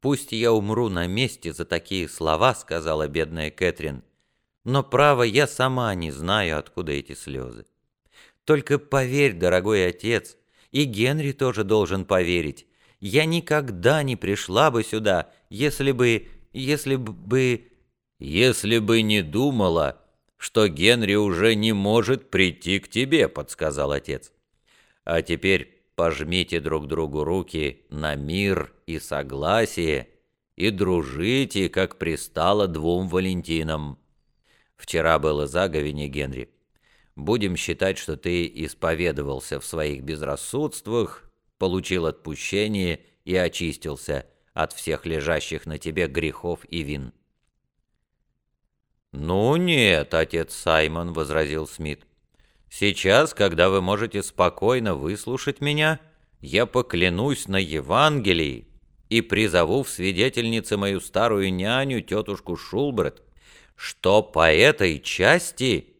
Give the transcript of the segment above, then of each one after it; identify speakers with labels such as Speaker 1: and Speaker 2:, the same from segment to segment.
Speaker 1: «Пусть я умру на месте за такие слова», — сказала бедная Кэтрин. «Но, право, я сама не знаю, откуда эти слезы. Только поверь, дорогой отец, и Генри тоже должен поверить. Я никогда не пришла бы сюда, если бы... если бы...
Speaker 2: Если бы не думала, что Генри уже не может прийти к тебе», — подсказал отец. «А теперь пожмите друг другу руки на мир и согласие и дружите, как пристало двум Валентинам. Вчера было заговение, Генри. Будем считать, что ты исповедовался в своих безрассудствах, получил отпущение и очистился от всех лежащих на тебе грехов и вин».
Speaker 1: «Ну нет, отец Саймон», — возразил Смит. Сейчас, когда вы можете спокойно выслушать меня, я поклянусь на Евангелии и призову в свидетельнице мою старую няню, тетушку Шулбрет, что по этой части...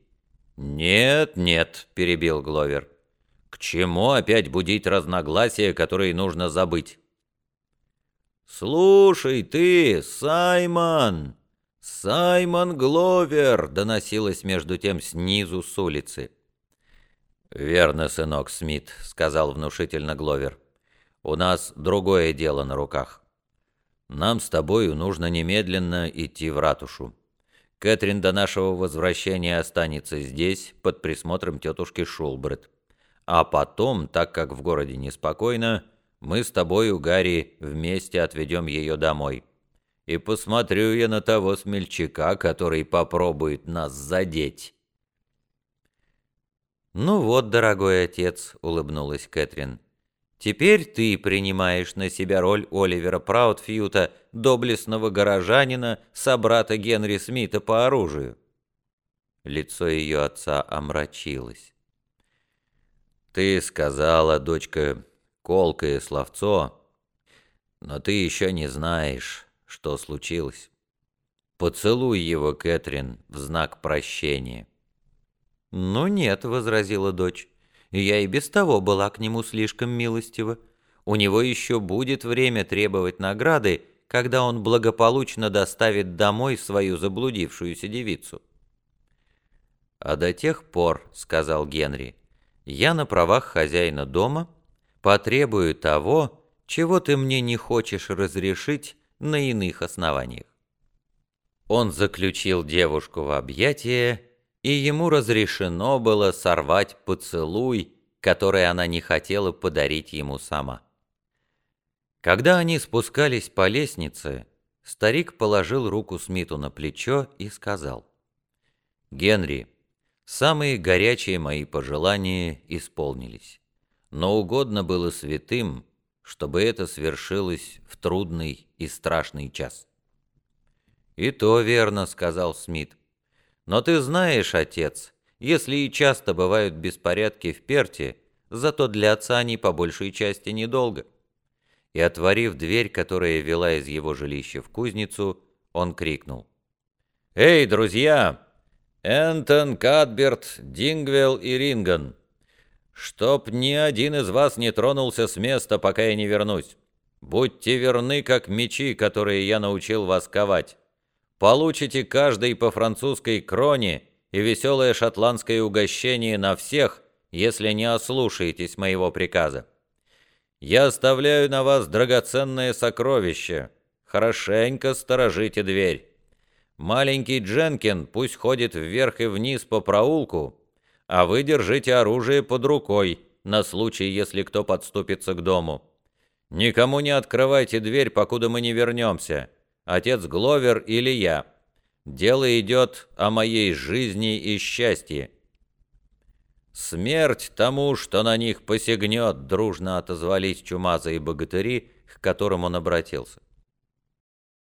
Speaker 1: «Нет, нет», — перебил Гловер. «К чему опять будить разногласия, которые нужно забыть?» «Слушай ты, Саймон! Саймон Гловер!» — доносилось между тем снизу с улицы.
Speaker 2: «Верно, сынок Смит», — сказал внушительно Гловер. «У нас другое дело на руках. Нам с тобою нужно немедленно идти в ратушу. Кэтрин до нашего возвращения останется здесь под присмотром тетушки Шулбрет. А потом, так как в городе неспокойно, мы с тобою, Гарри, вместе отведем ее домой. И посмотрю я на того смельчака, который попробует нас задеть».
Speaker 1: «Ну вот, дорогой отец», — улыбнулась Кэтрин, — «теперь ты принимаешь на себя роль Оливера Праудфьюта, доблестного горожанина, собрата Генри Смита по оружию». Лицо ее отца омрачилось.
Speaker 2: «Ты сказала, дочка, колкое словцо, но ты еще не знаешь, что случилось. Поцелуй его, Кэтрин, в знак прощения».
Speaker 1: «Ну нет», — возразила дочь, — «я и без того была к нему слишком милостива. У него еще будет время требовать награды, когда он благополучно доставит домой свою заблудившуюся девицу». «А до тех пор», — сказал Генри, — «я на правах хозяина дома потребую того, чего ты мне не хочешь разрешить на иных основаниях». Он заключил девушку в объятия и ему разрешено было сорвать поцелуй, который она не хотела подарить ему сама. Когда они спускались по лестнице, старик положил руку Смиту на плечо и сказал, «Генри, самые горячие мои пожелания исполнились, но угодно было святым, чтобы это свершилось в трудный и страшный час». «И то верно», — сказал Смит. Но ты знаешь, отец, если и часто бывают беспорядки в Перте, зато для отца они по большей части недолго. И отворив дверь, которая вела из его жилища в кузницу, он крикнул. «Эй, друзья! Энтон, Кадберт, Дингвелл и Ринган! Чтоб ни один из вас не тронулся с места, пока я не вернусь! Будьте верны, как мечи, которые я научил вас ковать!» Получите каждый по французской кроне и веселое шотландское угощение на всех, если не ослушаетесь моего приказа. Я оставляю на вас драгоценное сокровище. Хорошенько сторожите дверь. Маленький Дженкин пусть ходит вверх и вниз по проулку, а вы держите оружие под рукой на случай, если кто подступится к дому. Никому не открывайте дверь, покуда мы не вернемся отец Гловер или я. Дело идет о моей жизни и счастье». «Смерть тому, что на них посягнет», — дружно отозвались чумазые богатыри, к которым он обратился.